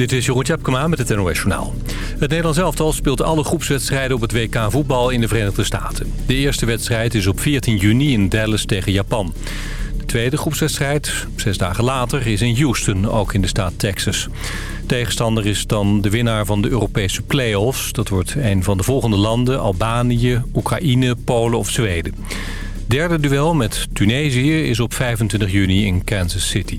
Dit is Jeroen Tjepkema met het NOS Journaal. Het Nederlands elftal speelt alle groepswedstrijden op het WK voetbal in de Verenigde Staten. De eerste wedstrijd is op 14 juni in Dallas tegen Japan. De tweede groepswedstrijd, zes dagen later, is in Houston, ook in de staat Texas. Tegenstander is dan de winnaar van de Europese play-offs. Dat wordt een van de volgende landen, Albanië, Oekraïne, Polen of Zweden. Derde duel met Tunesië is op 25 juni in Kansas City.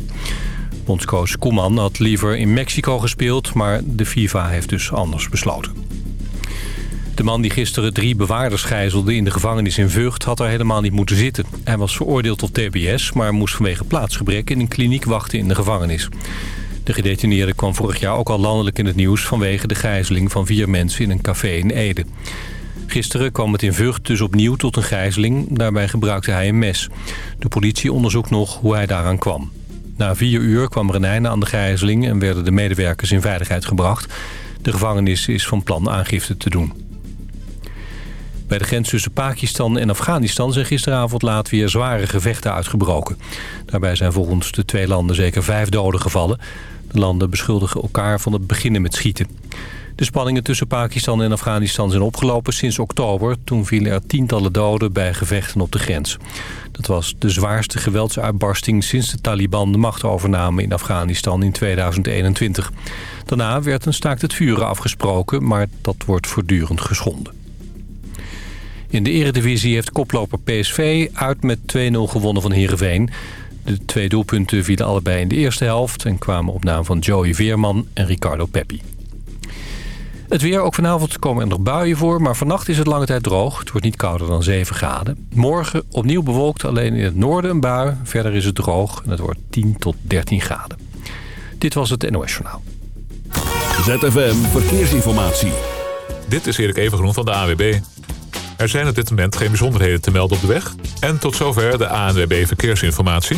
Bondscoach Koeman had liever in Mexico gespeeld... maar de FIFA heeft dus anders besloten. De man die gisteren drie bewaarders gijzelde in de gevangenis in Vught... had er helemaal niet moeten zitten. Hij was veroordeeld tot tbs, maar moest vanwege plaatsgebrek... in een kliniek wachten in de gevangenis. De gedetineerde kwam vorig jaar ook al landelijk in het nieuws... vanwege de gijzeling van vier mensen in een café in Ede. Gisteren kwam het in Vught dus opnieuw tot een gijzeling. Daarbij gebruikte hij een mes. De politie onderzoekt nog hoe hij daaraan kwam. Na vier uur kwam er aan de gijzeling en werden de medewerkers in veiligheid gebracht. De gevangenis is van plan aangifte te doen. Bij de grens tussen Pakistan en Afghanistan zijn gisteravond laat weer zware gevechten uitgebroken. Daarbij zijn volgens de twee landen zeker vijf doden gevallen. De landen beschuldigen elkaar van het beginnen met schieten. De spanningen tussen Pakistan en Afghanistan zijn opgelopen sinds oktober. Toen vielen er tientallen doden bij gevechten op de grens. Dat was de zwaarste geweldsuitbarsting sinds de Taliban de macht overnamen in Afghanistan in 2021. Daarna werd een staakt het vuren afgesproken, maar dat wordt voortdurend geschonden. In de eredivisie heeft koploper PSV uit met 2-0 gewonnen van Heerenveen. De twee doelpunten vielen allebei in de eerste helft... en kwamen op naam van Joey Veerman en Ricardo Peppi. Het weer, ook vanavond komen er nog buien voor, maar vannacht is het lange tijd droog. Het wordt niet kouder dan 7 graden. Morgen opnieuw bewolkt, alleen in het noorden een bui. Verder is het droog en het wordt 10 tot 13 graden. Dit was het NOS Journaal. ZFM Verkeersinformatie. Dit is Erik Evengroen van de AWB. Er zijn op dit moment geen bijzonderheden te melden op de weg. En tot zover de ANWB Verkeersinformatie.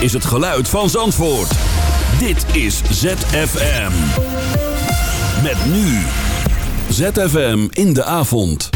Is het geluid van Zandvoort. Dit is ZFM. Met nu. ZFM in de avond.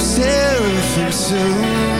seraphim soon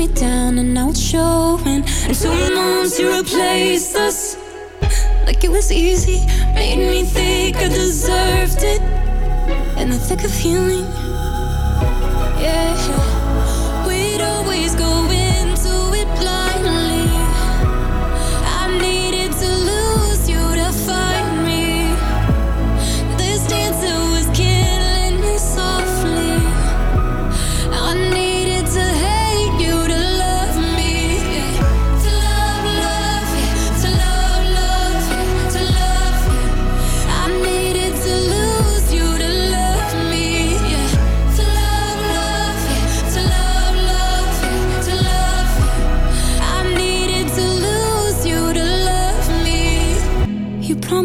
me down and out showing. And two months you replaced us like it was easy. Made me think I deserved it in the thick of healing. Yeah.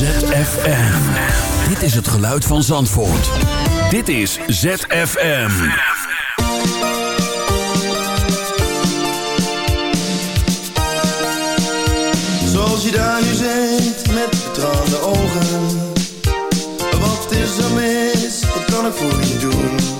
ZFM. Dit is het geluid van Zandvoort. Dit is ZFM. Zoals je daar nu zit met betrouwde ogen. Wat is er mis? Wat kan ik voor je doen?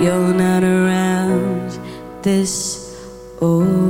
you're not around this old.